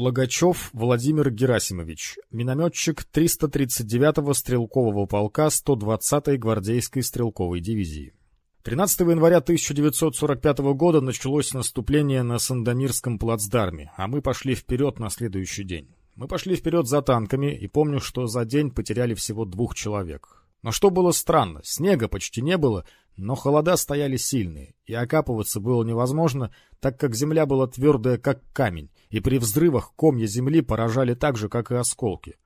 Логачев Владимир Герасимович, минометчик 339-го стрелкового полка 120-й гвардейской стрелковой дивизии. 13 января 1945 года началось наступление на Сандомирском плацдарме, а мы пошли вперед на следующий день. Мы пошли вперед за танками, и помню, что за день потеряли всего двух человек. Но что было странно, снега почти не было, но холода стояли сильные, и окапываться было невозможно, так как земля была твердая, как камень, и при взрывах комья земли поражали так же, как и осколки.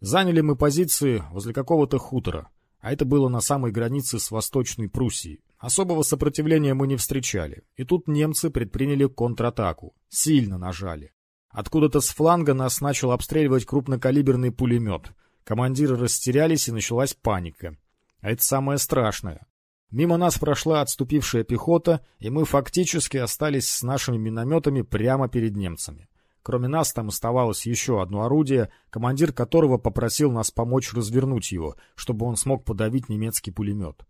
Заняли мы позиции возле какого-то хутора, а это было на самой границе с Восточной Пруссией. Особого сопротивления мы не встречали, и тут немцы предприняли контратаку, сильно нажали. Откуда-то с фланга нас начал обстреливать крупнокалиберный пулемет. Командиры растерялись, и началась паника. А это самое страшное. Мимо нас прошла отступившая пехота, и мы фактически остались с нашими минометами прямо перед немцами. Кроме нас там оставалось еще одно орудие, командир которого попросил нас помочь развернуть его, чтобы он смог подавить немецкий пулемет.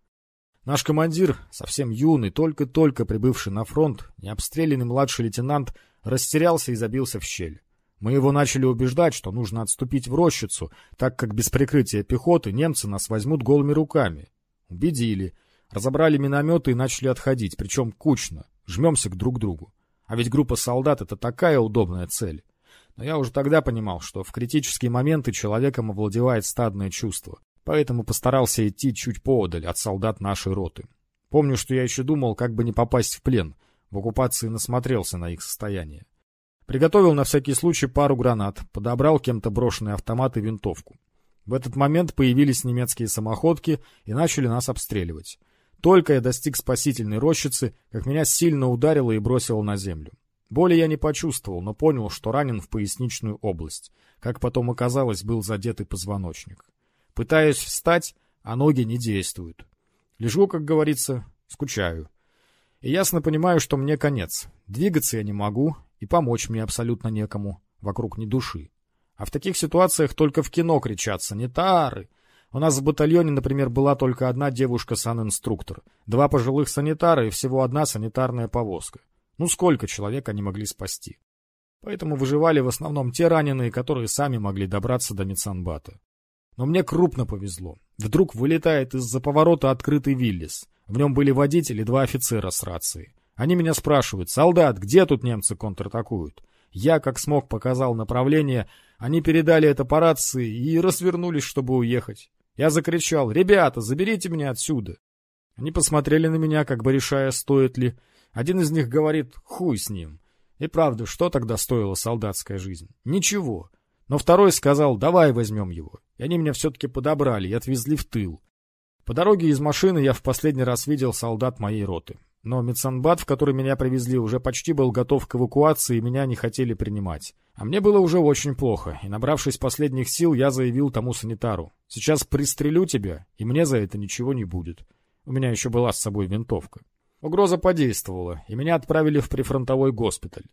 Наш командир, совсем юный, только-только прибывший на фронт, необстрелянный младший лейтенант, растерялся и забился в щель. Мы его начали убеждать, что нужно отступить в рощицу, так как без прикрытия пехоты немцы нас возьмут голыми руками. Убедили — Разобрали минометы и начали отходить, причем кучно, жмемся к друг другу. А ведь группа солдат — это такая удобная цель. Но я уже тогда понимал, что в критические моменты человеком овладевает стадное чувство, поэтому постарался идти чуть поодаль от солдат нашей роты. Помню, что я еще думал, как бы не попасть в плен, в оккупации насмотрелся на их состояние. Приготовил на всякий случай пару гранат, подобрал кем-то брошенный автомат и винтовку. В этот момент появились немецкие самоходки и начали нас обстреливать. Только я достиг спасительной рощицы, как меня сильно ударило и бросило на землю. Боли я не почувствовал, но понял, что ранен в поясничную область. Как потом оказалось, был задетый позвоночник. Пытаюсь встать, а ноги не действуют. Лежу, как говорится, скучаю. И ясно понимаю, что мне конец. Двигаться я не могу, и помочь мне абсолютно некому. Вокруг ни души. А в таких ситуациях только в кино кричат «Санитары! У нас в батальоне, например, была только одна девушка-санинструктор, два пожилых санитара и всего одна санитарная повозка. Ну сколько человек они могли спасти? Поэтому выживали в основном те раненые, которые сами могли добраться до медсанбата. Но мне крупно повезло. Вдруг вылетает из-за поворота открытый Виллис. В нем были водители два офицера с рацией. Они меня спрашивают, солдат, где тут немцы контратакуют? Я, как смог, показал направление, они передали это по рации и развернулись, чтобы уехать. Я закричал «Ребята, заберите меня отсюда!» Они посмотрели на меня, как бы решая, стоит ли. Один из них говорит «Хуй с ним!» И правда, что тогда стоила солдатская жизнь? Ничего. Но второй сказал «Давай возьмем его». И они меня все-таки подобрали и отвезли в тыл. По дороге из машины я в последний раз видел солдат моей роты. Но медсанбат, в который меня привезли, уже почти был готов к эвакуации, и меня не хотели принимать. А мне было уже очень плохо, и, набравшись последних сил, я заявил тому санитару. «Сейчас пристрелю тебя, и мне за это ничего не будет. У меня еще была с собой винтовка». Угроза подействовала, и меня отправили в прифронтовой госпиталь.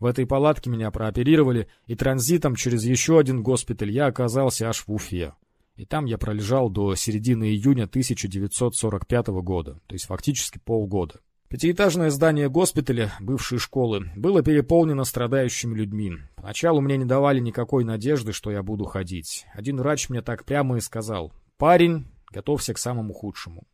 В этой палатке меня прооперировали, и транзитом через еще один госпиталь я оказался аж в Уфе. И там я пролежал до середины июня 1945 года, то есть фактически полгода. Пятиэтажное здание госпиталя, бывшей школы, было переполнено страдающими людьми. Поначалу мне не давали никакой надежды, что я буду ходить. Один врач мне так прямо и сказал, «Парень, готовься к самому худшему».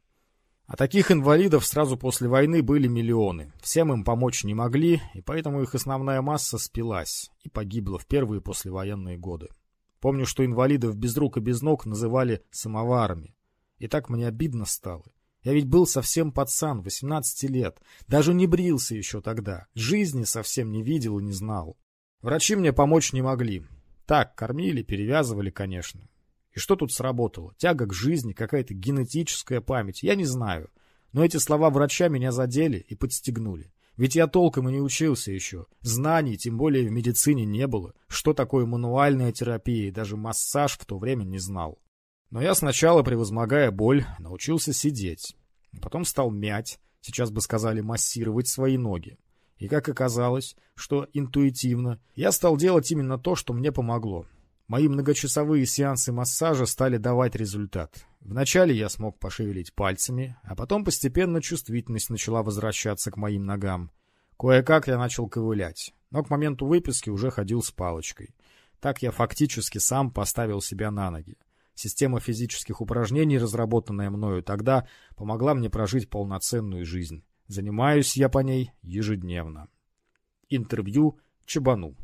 А таких инвалидов сразу после войны были миллионы. Всем им помочь не могли, и поэтому их основная масса спилась и погибла в первые послевоенные годы. Помню, что инвалидов без рук и без ног называли самоварами. И так мне обидно стало. Я ведь был совсем пацан, 18 лет. Даже не брился еще тогда. Жизни совсем не видел и не знал. Врачи мне помочь не могли. Так, кормили, перевязывали, конечно. И что тут сработало? Тяга к жизни, какая-то генетическая память. Я не знаю. Но эти слова врача меня задели и подстегнули. Ведь я толком и не учился еще. Знаний, тем более в медицине, не было. Что такое мануальная терапия и даже массаж в то время не знал. Но я сначала, превозмогая боль, научился сидеть. Потом стал мять, сейчас бы сказали массировать свои ноги. И как оказалось, что интуитивно, я стал делать именно то, что мне помогло. Мои многочасовые сеансы массажа стали давать результат. Вначале я смог пошевелить пальцами, а потом постепенно чувствительность начала возвращаться к моим ногам. Кое-как я начал ковылять, но к моменту выписки уже ходил с палочкой. Так я фактически сам поставил себя на ноги. Система физических упражнений, разработанная мною тогда, помогла мне прожить полноценную жизнь. Занимаюсь я по ней ежедневно. Интервью Чебану.